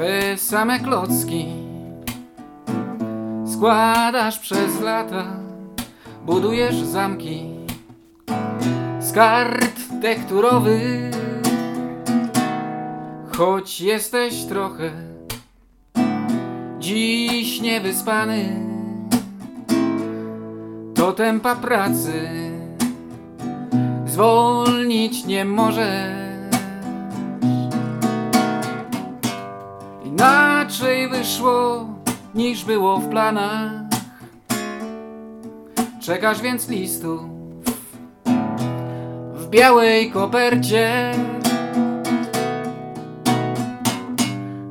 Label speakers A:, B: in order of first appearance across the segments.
A: te same klocki Składasz przez lata. Budujesz zamki Z kart tekturowych. Choć jesteś trochę Dziś niewyspany To tempa pracy Zwolnić nie możesz niż było w planach. Czekasz więc listów W białej kopercie.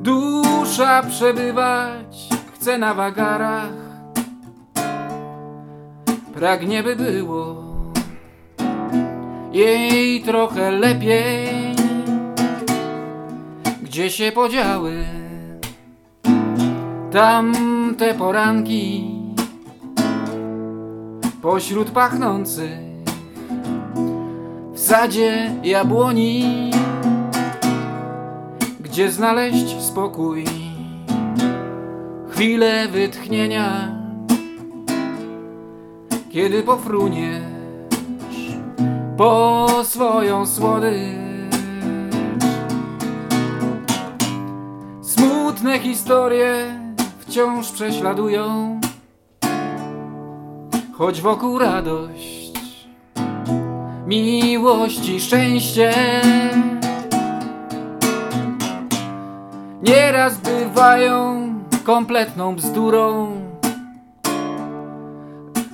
A: Dusza przebywać chce na wagarach. Pragnie by było Jej trochę lepiej. Gdzie się podziały Tamte poranki Pośród pachnących W sadzie jabłoni Gdzie znaleźć spokój Chwilę wytchnienia Kiedy pofruniesz Po swoją słodycz. Smutne historie wciąż prześladują, choć wokół radość, miłość i szczęście. Nieraz bywają kompletną bzdurą,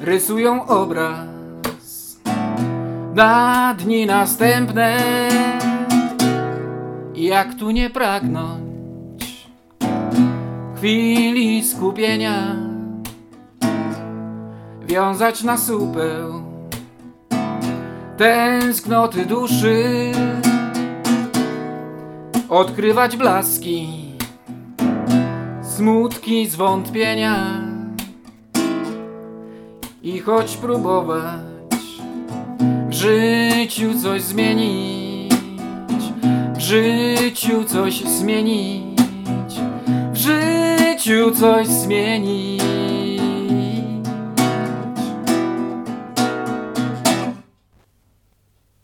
A: rysują obraz na dni następne. Jak tu nie pragnąć? Chwili skupienia wiązać na supeł tęsknoty duszy odkrywać blaski smutki zwątpienia i choć próbować w życiu coś zmienić w życiu coś zmienić życiu coś zmienić.